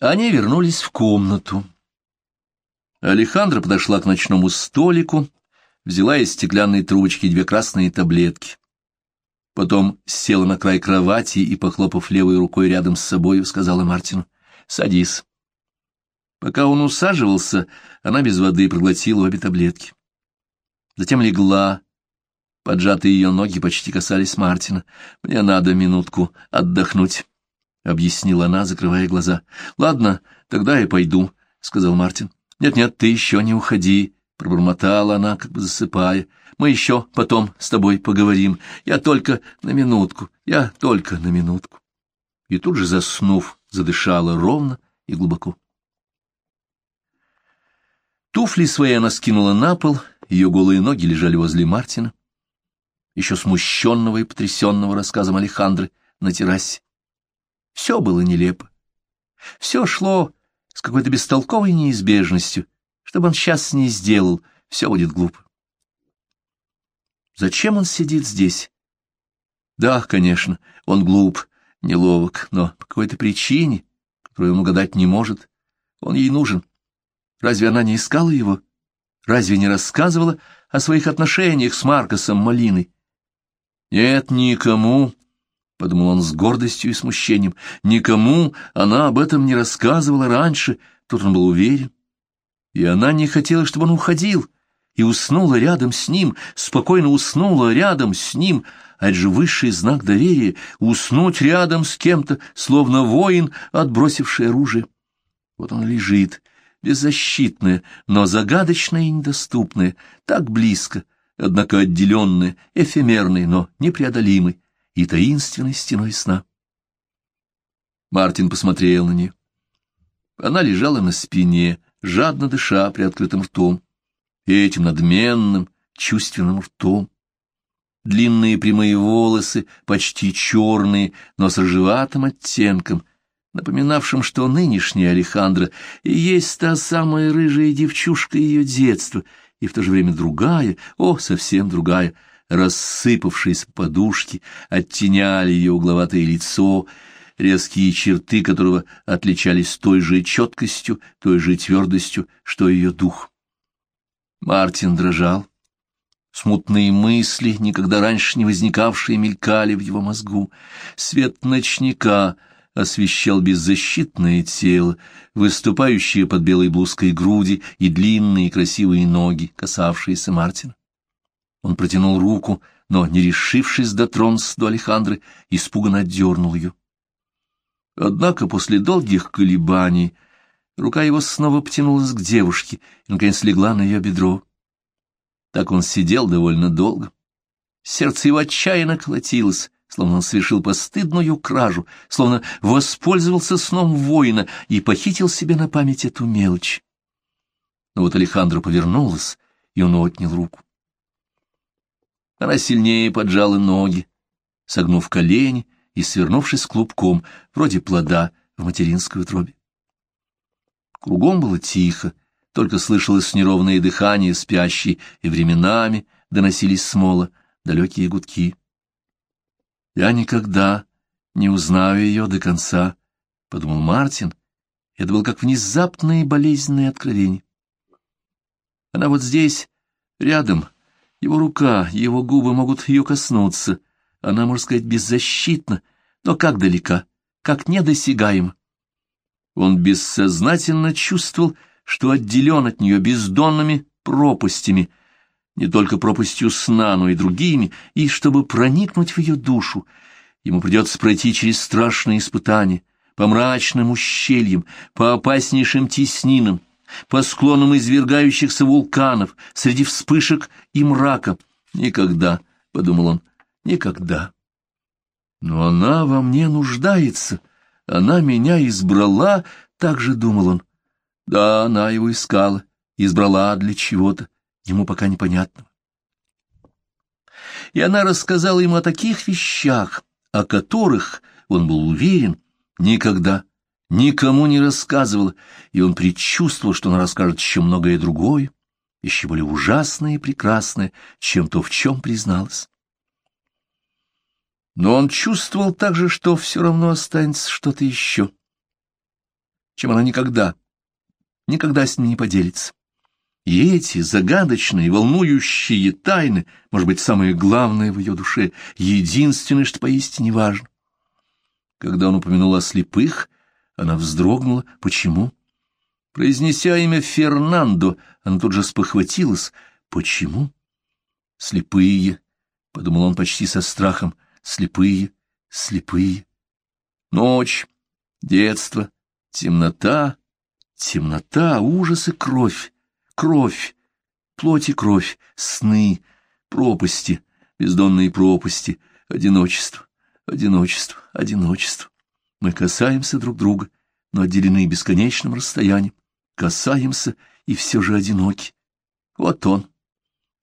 Они вернулись в комнату. Алехандра подошла к ночному столику, взяла из стеклянной трубочки две красные таблетки. Потом села на край кровати и, похлопав левой рукой рядом с собой, сказала Мартину, «Садись». Пока он усаживался, она без воды проглотила обе таблетки. Затем легла, поджатые ее ноги почти касались Мартина. «Мне надо минутку отдохнуть», — объяснила она, закрывая глаза. «Ладно, тогда я пойду», — сказал Мартин. «Нет-нет, ты еще не уходи», — пробормотала она, как бы засыпая. «Мы еще потом с тобой поговорим. Я только на минутку, я только на минутку». И тут же, заснув, задышала ровно и глубоко. Туфли свои она скинула на пол, ее голые ноги лежали возле Мартина, еще смущенного и потрясенного рассказом Алехандры на террасе. Все было нелепо. Все шло с какой-то бестолковой неизбежностью. Что бы он сейчас с ней сделал, все будет глупо. Зачем он сидит здесь? Да, конечно, он глуп, неловок, но по какой-то причине, которую он угадать не может, он ей нужен. Разве она не искала его? Разве не рассказывала о своих отношениях с Маркосом Малиной? Нет, никому, — подумал он с гордостью и смущением, — никому она об этом не рассказывала раньше, тут он был уверен. И она не хотела, чтобы он уходил, и уснула рядом с ним, спокойно уснула рядом с ним, а это же высший знак доверия — уснуть рядом с кем-то, словно воин, отбросивший оружие. Вот он лежит, беззащитное, но загадочное и недоступное, так близко, однако отделенное, эфемерное, но непреодолимой и таинственной стеной сна. Мартин посмотрел на нее. Она лежала на спине, жадно дыша приоткрытым ртом, этим надменным, чувственным ртом. Длинные прямые волосы, почти черные, но с рыжеватым оттенком, напоминавшим, что нынешняя Алехандра и есть та самая рыжая девчушка ее детства, и в то же время другая, о, совсем другая, рассыпавшиеся подушки, оттеняли ее угловатое лицо, резкие черты которого отличались той же четкостью, той же твердостью, что ее дух. Мартин дрожал. Смутные мысли, никогда раньше не возникавшие, мелькали в его мозгу. Свет ночника — освещал беззащитное тело, выступающие под белой блузкой груди и длинные красивые ноги, касавшиеся Мартина. Он протянул руку, но, не решившись дотронуться до Алехандры, испуганно отдернул ее. Однако после долгих колебаний рука его снова потянулась к девушке и, наконец, легла на ее бедро. Так он сидел довольно долго. Сердце его отчаянно колотилось, словно он совершил постыдную кражу, словно воспользовался сном воина и похитил себе на память эту мелочь. Но вот Алехандро повернулась, и он отнял руку. Она сильнее поджала ноги, согнув колени и свернувшись клубком, вроде плода в материнской утробе. Кругом было тихо, только слышалось неровное дыхание спящей, и временами доносились смола, далекие гудки. Я никогда не узнаю ее до конца, — подумал Мартин. Это было как внезапное болезненное откровение. Она вот здесь, рядом, его рука, его губы могут ее коснуться. Она, можно сказать, беззащитна, но как далека, как недосягаема. Он бессознательно чувствовал, что отделен от нее бездонными пропастями — не только пропастью сна, но и другими, и чтобы проникнуть в ее душу, ему придется пройти через страшные испытания, по мрачным ущельям, по опаснейшим теснинам, по склонам извергающихся вулканов, среди вспышек и мрака. Никогда, — подумал он, — никогда. Но она во мне нуждается, она меня избрала, — так же думал он. Да, она его искала, избрала для чего-то ему пока непонятного. И она рассказала ему о таких вещах, о которых, он был уверен, никогда никому не рассказывала, и он предчувствовал, что она расскажет еще многое другое, еще более ужасное и прекрасное, чем то, в чем призналась. Но он чувствовал также, что все равно останется что-то еще. чем она никогда, никогда с ним не поделится. И эти загадочные, волнующие тайны, может быть, самое главное в ее душе, единственное, что поистине важно. Когда он упомянул о слепых, она вздрогнула. Почему? Произнеся имя Фернандо, она тут же спохватилась. Почему? Слепые, — подумал он почти со страхом, — слепые, слепые. Ночь, детство, темнота, темнота, ужас и кровь, кровь, плоть и кровь, сны, пропасти, бездонные пропасти, одиночество, одиночество, одиночество. Мы касаемся друг друга, но отделены бесконечным расстоянием, касаемся и все же одиноки. Вот он,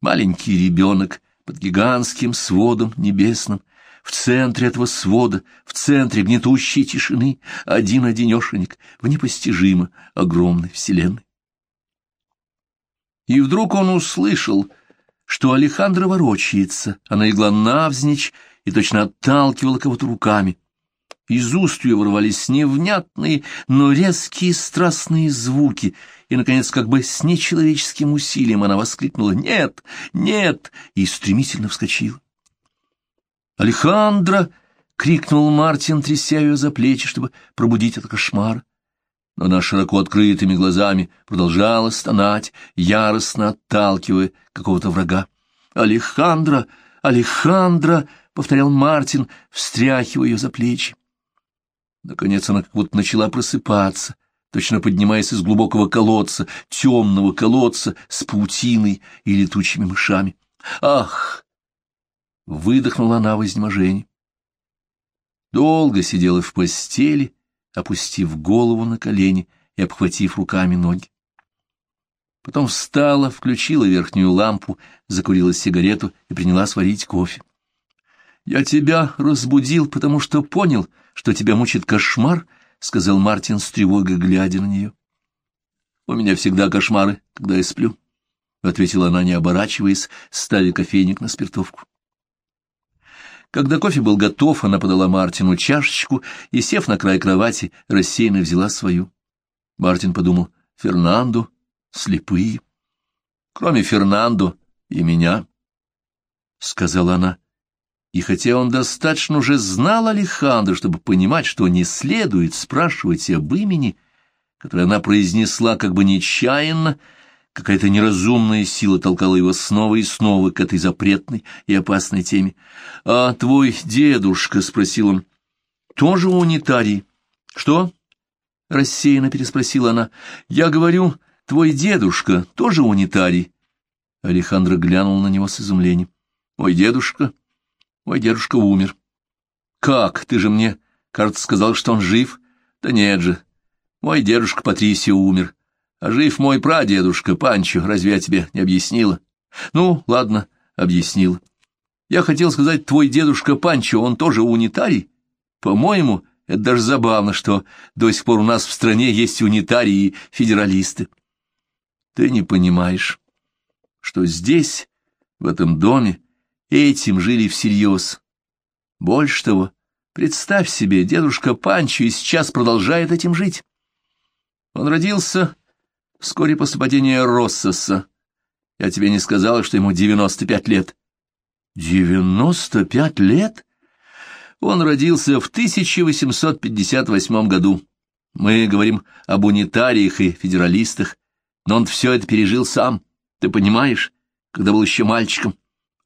маленький ребенок под гигантским сводом небесным, в центре этого свода, в центре гнетущей тишины, один-одинешенек в непостижимо огромной вселенной. И вдруг он услышал, что Алехандро ворочается, она игла навзничь и точно отталкивала кого-то руками. Из уст ее вырвались невнятные, но резкие страстные звуки, и, наконец, как бы с нечеловеческим усилием она воскликнула «Нет! Нет!» и стремительно вскочила. «Алехандро!» — крикнул Мартин, тряся ее за плечи, чтобы пробудить от кошмара. Но она широко открытыми глазами продолжала стонать, яростно отталкивая какого-то врага. «Алехандро! Алехандро!» — повторял Мартин, встряхивая ее за плечи. Наконец она как будто начала просыпаться, точно поднимаясь из глубокого колодца, темного колодца с паутиной и летучими мышами. «Ах!» Выдохнула она в изнеможении. Долго сидела в постели, опустив голову на колени и обхватив руками ноги. Потом встала, включила верхнюю лампу, закурила сигарету и приняла сварить кофе. «Я тебя разбудил, потому что понял, что тебя мучит кошмар», — сказал Мартин с тревогой, глядя на нее. «У меня всегда кошмары, когда я сплю», — ответила она, не оборачиваясь, ставя кофейник на спиртовку. Когда кофе был готов, она подала Мартину чашечку и, сев на край кровати, рассеянно взяла свою. Мартин подумал, Фернандо, слепые. Кроме Фернандо и меня, — сказала она. И хотя он достаточно уже знал Алехандро, чтобы понимать, что не следует спрашивать об имени, которое она произнесла как бы нечаянно, — Какая-то неразумная сила толкала его снова и снова к этой запретной и опасной теме. — А твой дедушка, — спросил он, — тоже унитарий? — Что? — рассеянно переспросила она. — Я говорю, твой дедушка тоже унитарий? Алехандро глянул на него с изумлением. — Мой дедушка? Мой дедушка умер. — Как? Ты же мне, кажется, сказал, что он жив? — Да нет же. Мой дедушка Патрисио умер. — а жив мой прадедушка Панчо, разве я тебе не объяснила? Ну, ладно, объяснила. Я хотел сказать, твой дедушка Панчо, он тоже унитарий? По-моему, это даже забавно, что до сих пор у нас в стране есть унитарии и федералисты. Ты не понимаешь, что здесь, в этом доме, этим жили всерьез. Больше того, представь себе, дедушка Панчо и сейчас продолжает этим жить. Он родился вскоре после падения Россоса. Я тебе не сказала, что ему девяносто пять лет. Девяносто пять лет? Он родился в 1858 году. Мы говорим об унитариях и федералистах, но он все это пережил сам, ты понимаешь, когда был еще мальчиком.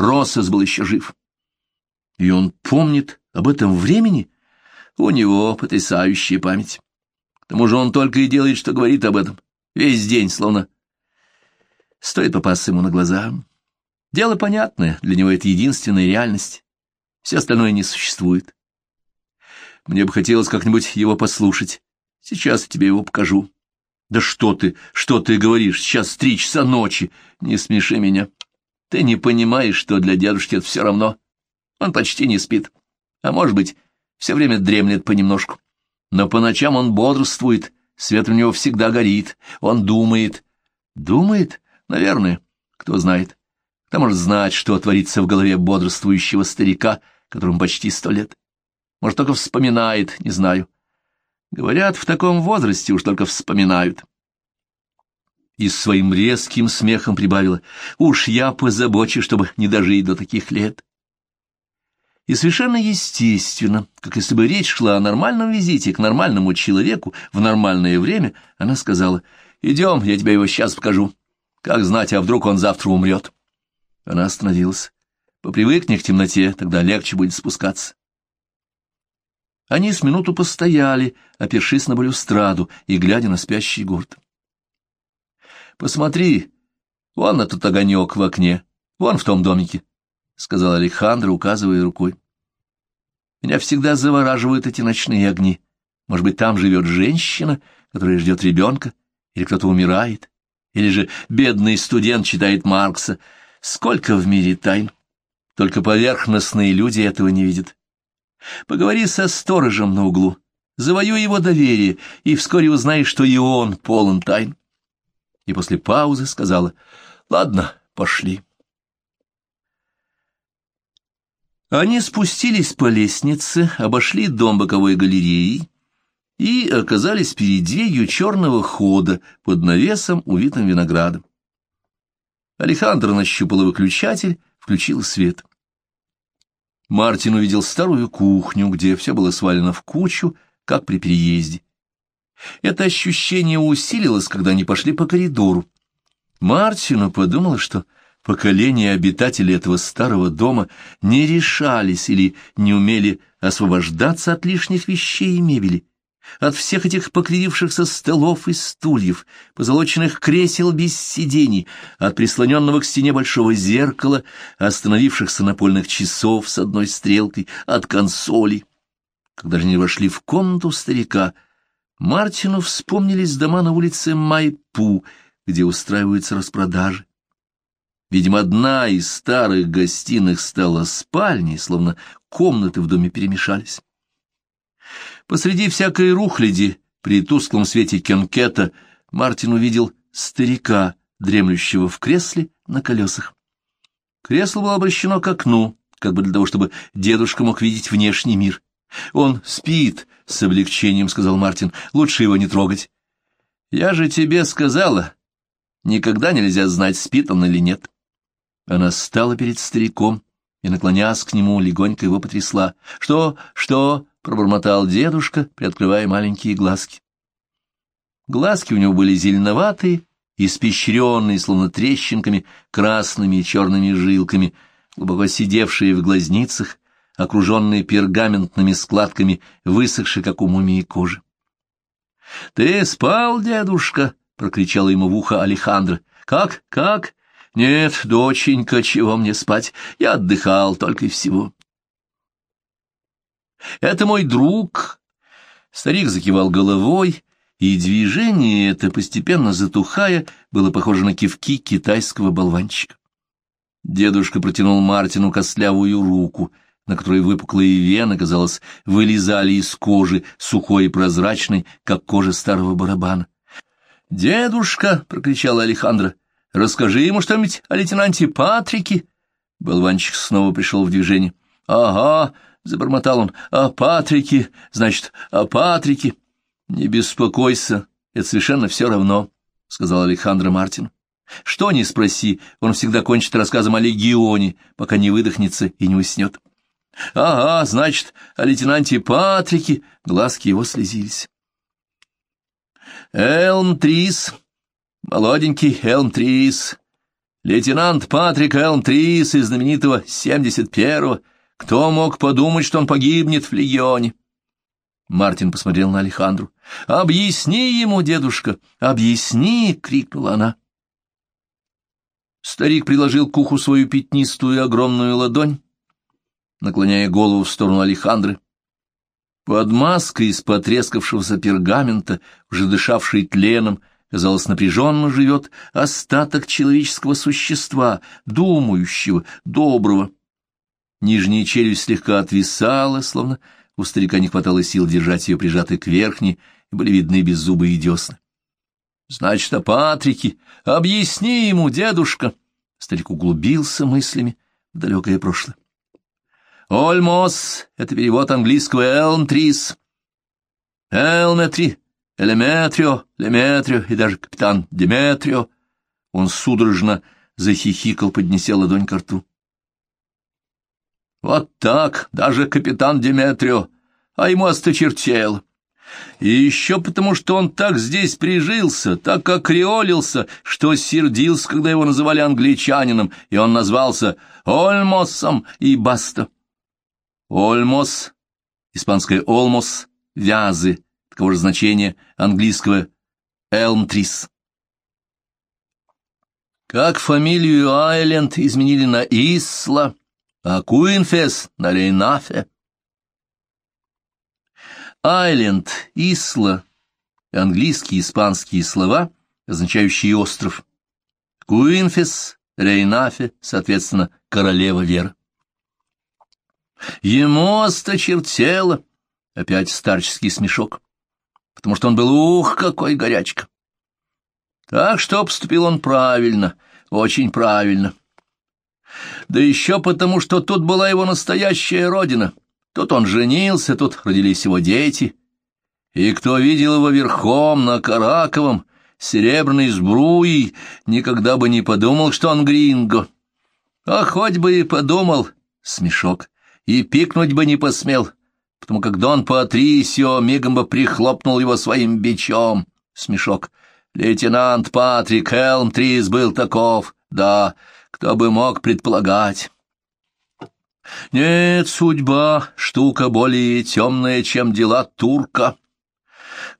Россос был еще жив. И он помнит об этом времени? У него потрясающая память. К тому же он только и делает, что говорит об этом. Весь день, словно... Стоит попасться ему на глаза. Дело понятное, для него это единственная реальность. Все остальное не существует. Мне бы хотелось как-нибудь его послушать. Сейчас я тебе его покажу. Да что ты, что ты говоришь? Сейчас три часа ночи. Не смеши меня. Ты не понимаешь, что для дедушки это все равно. Он почти не спит. А может быть, все время дремлет понемножку. Но по ночам он бодрствует, Свет у него всегда горит, он думает. Думает? Наверное. Кто знает. Кто может знать, что творится в голове бодрствующего старика, которому почти сто лет? Может, только вспоминает, не знаю. Говорят, в таком возрасте уж только вспоминают. И своим резким смехом прибавила, уж я позабочусь, чтобы не дожить до таких лет. И совершенно естественно, как если бы речь шла о нормальном визите к нормальному человеку в нормальное время, она сказала, «Идем, я тебе его сейчас покажу. Как знать, а вдруг он завтра умрет?» Она остановилась. «Попривыкни к темноте, тогда легче будет спускаться». Они с минуту постояли, опершись на балюстраду и глядя на спящий город. «Посмотри, вон на тот огонек в окне, вон в том домике», — сказал Александр, указывая рукой. Меня всегда завораживают эти ночные огни. Может быть, там живет женщина, которая ждет ребенка, или кто-то умирает, или же бедный студент читает Маркса. Сколько в мире тайн! Только поверхностные люди этого не видят. Поговори со сторожем на углу, завоюй его доверие, и вскоре узнаешь, что и он полон тайн. И после паузы сказала, «Ладно, пошли». Они спустились по лестнице, обошли дом боковой галереи и оказались перед дверью черного хода под навесом, увитым виноградом. Александр нащупал выключатель, включил свет. Мартин увидел старую кухню, где все было свалено в кучу, как при переезде. Это ощущение усилилось, когда они пошли по коридору. Мартину подумалось, что поколения обитателей этого старого дома не решались или не умели освобождаться от лишних вещей и мебели, от всех этих покривившихся столов и стульев, позолоченных кресел без сидений, от прислоненного к стене большого зеркала, остановившихся напольных часов с одной стрелкой, от консолей. Когда же они вошли в комнату старика, Мартину вспомнились дома на улице Майпу, где устраиваются распродажи. Видимо, одна из старых гостиных стала спальней, словно комнаты в доме перемешались. Посреди всякой рухляди, при тусклом свете кенкета, Мартин увидел старика, дремлющего в кресле на колесах. Кресло было обращено к окну, как бы для того, чтобы дедушка мог видеть внешний мир. «Он спит», — с облегчением сказал Мартин, — «лучше его не трогать». «Я же тебе сказала, никогда нельзя знать, спит он или нет». Она стала перед стариком и, наклонясь к нему, легонько его потрясла. «Что? Что?» — пробормотал дедушка, приоткрывая маленькие глазки. Глазки у него были зеленоватые, испещренные, словно трещинками, красными и черными жилками, глубоко сидевшие в глазницах, окруженные пергаментными складками, высохшие, как у мумии кожи. — Ты спал, дедушка? — прокричала ему в ухо Алехандро. — Как, как? Нет, доченька, чего мне спать? Я отдыхал только и всего. Это мой друг. Старик закивал головой, и движение это, постепенно затухая, было похоже на кивки китайского болванчика. Дедушка протянул Мартину костлявую руку, на которой выпуклые вены, казалось, вылезали из кожи, сухой и прозрачной, как кожа старого барабана. «Дедушка!» — прокричала Алехандро. Расскажи ему что-нибудь о лейтенанте Патрике. Болванчик снова пришел в движение. — Ага, — забормотал он, — о Патрике, значит, о Патрике. — Не беспокойся, это совершенно все равно, — сказал Александр Мартин. — Что ни спроси, он всегда кончит рассказом о легионе, пока не выдохнется и не уснет. — Ага, значит, о лейтенанте Патрике. Глазки его слезились. — Элм Трис, Молоденький Элм-Трис, лейтенант Патрик Элм-Трис из знаменитого 71-го. Кто мог подумать, что он погибнет в легионе? Мартин посмотрел на Алехандру. «Объясни ему, дедушка, объясни!» — крикнула она. Старик приложил к уху свою пятнистую огромную ладонь, наклоняя голову в сторону Алехандры. Под маской из потрескавшегося пергамента, уже дышавшей тленом, казалось, напряженно живет остаток человеческого существа, думающего, доброго. Нижняя челюсть слегка отвисала, словно у старика не хватало сил держать ее прижатой к верхней, и были видны беззубые десны. — Значит, о Патрике. Объясни ему, дедушка. Старик углубился мыслями в далекое прошлое. Ольмос — это перевод английского «Элмтрис». Элметри, Элеметрио, Леметрио и даже капитан Деметрио. Он судорожно захихикал, поднеся ладонь к рту. Вот так, даже капитан Деметрио, а ему осточертело. И еще потому, что он так здесь прижился, так окреолился, что сердился, когда его называли англичанином, и он назвался Ольмосом и баста. Ольмос, испанское «олмос», «вязы», такого же значения английского «элмтрис». Как фамилию Айленд изменили на Исла, а Куинфес на Рейнафе. Айленд, Исла, английские и испанские слова, означающие остров. Куинфес, Рейнафе, соответственно, королева Вера. Ему осточертело, опять старческий смешок, потому что он был, ух, какой горячка. Так что поступил он правильно, очень правильно. Да еще потому, что тут была его настоящая родина. Тут он женился, тут родились его дети. И кто видел его верхом на Караковом, серебряной сбруей, никогда бы не подумал, что он гринго. А хоть бы и подумал, смешок, и пикнуть бы не посмел, потому как Дон Патрисио мигом бы прихлопнул его своим бичом, смешок. Лейтенант Патрик Элмтрис был таков, да, кто бы мог предполагать. Нет, судьба — штука более темная, чем дела турка.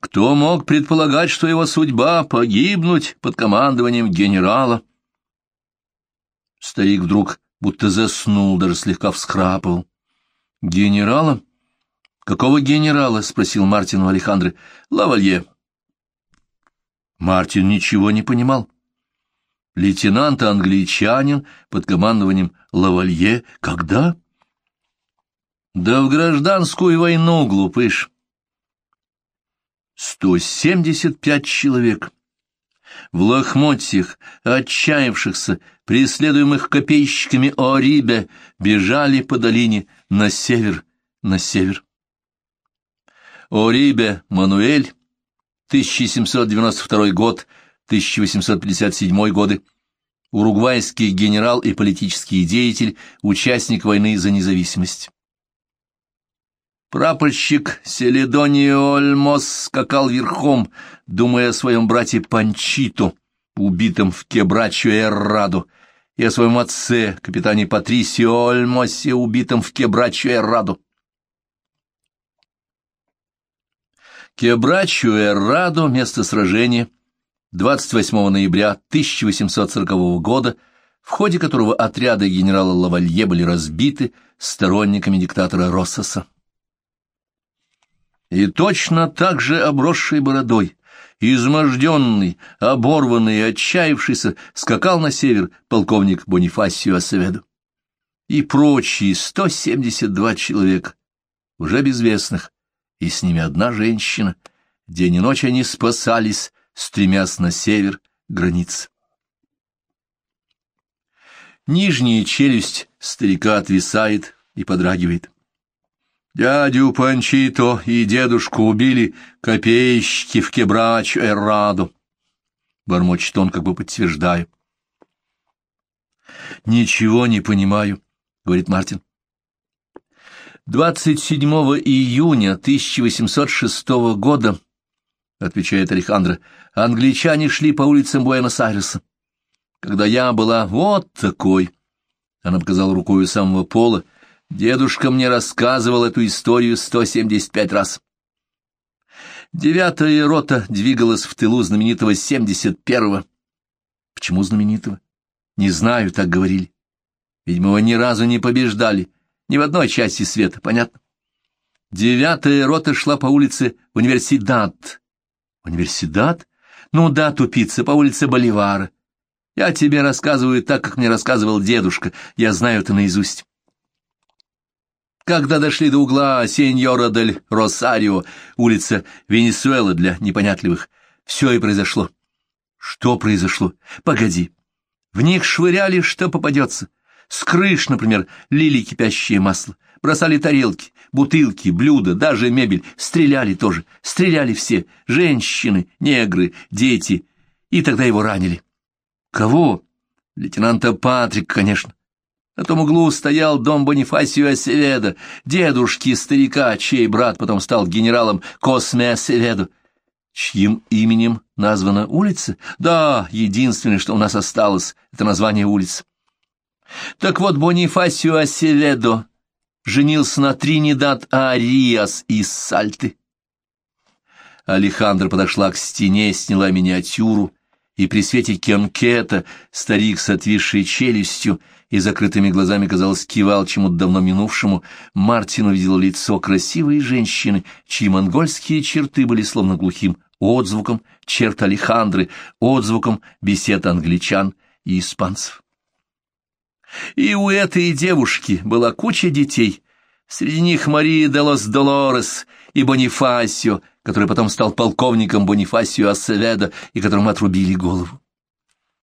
Кто мог предполагать, что его судьба — погибнуть под командованием генерала? Старик вдруг будто заснул, даже слегка всхрапывал. «Генерала? Какого генерала?» — спросил Мартин у Алехандры. «Лавалье». Мартин ничего не понимал. Лейтенант-англичанин под командованием Лавалье. Когда? Да в гражданскую войну, глупыш. Сто семьдесят пять человек. В лохмотьях, отчаявшихся, преследуемых копейщиками Орибе, бежали по долине на север, на север. Орибе Мануэль, 1792 год, 1857 годы, уругвайский генерал и политический деятель, участник войны за независимость. Прапорщик Селедонио Ольмос скакал верхом, думая о своем брате Панчито, убитом в Кебрачо Эрраду, и о своем отце, капитане Патрисио Ольмосе, убитом в Кебрачо Эрраду. Кебрачо Эрраду, место сражения, 28 ноября 1840 года, в ходе которого отряды генерала Лавалье были разбиты сторонниками диктатора Россоса. И точно так же обросший бородой, изможденный, оборванный и отчаявшийся, скакал на север полковник Бонифасио Асеведо. И прочие 172 человека, уже безвестных, и с ними одна женщина. День и ночь они спасались, стремясь на север границ. Нижняя челюсть старика отвисает и подрагивает. Дядю Панчито и дедушку убили копейщики в Кебрач Эрраду. Бормочет он, как бы подтверждая. «Ничего не понимаю», — говорит Мартин. 27 июня 1806 года, — отвечает Алехандро, — англичане шли по улицам Буэнос-Айреса. Когда я была вот такой, — она показала рукой самого пола, — Дедушка мне рассказывал эту историю 175 раз. Девятая рота двигалась в тылу знаменитого 71-го. Почему знаменитого? Не знаю, так говорили. Ведь мы его ни разу не побеждали, ни в одной части света, понятно? Девятая рота шла по улице Универсидат. Универсидат? Ну да, тупица, по улице Боливара. Я тебе рассказываю так, как мне рассказывал дедушка, я знаю это наизусть. Когда дошли до угла Сеньора дель Росарио, улица Венесуэла для непонятливых, все и произошло. Что произошло? Погоди. В них швыряли, что попадется. С крыш, например, лили кипящее масло, бросали тарелки, бутылки, блюда, даже мебель, стреляли тоже, стреляли все, женщины, негры, дети, и тогда его ранили. Кого? Лейтенанта Патрика, конечно. На том углу стоял дом Бонифасио Асеведо, дедушки старика, чей брат потом стал генералом Косме Асеведо. Чьим именем названа улица? Да, единственное, что у нас осталось, это название улицы. Так вот, Бонифасио Асеведо женился на Тринидад Ариас из Сальты. Алехандра подошла к стене, сняла миниатюру, и при свете кенкета старик с отвисшей челюстью и закрытыми глазами, казалось, кивал чему-то давно минувшему, Мартин увидел лицо красивой женщины, чьи монгольские черты были словно глухим отзвуком черт Алехандры, отзвуком бесед англичан и испанцев. И у этой девушки была куча детей, среди них Мария де лос Долорес и Бонифасио, который потом стал полковником Бонифасио Ассеведо и которому отрубили голову.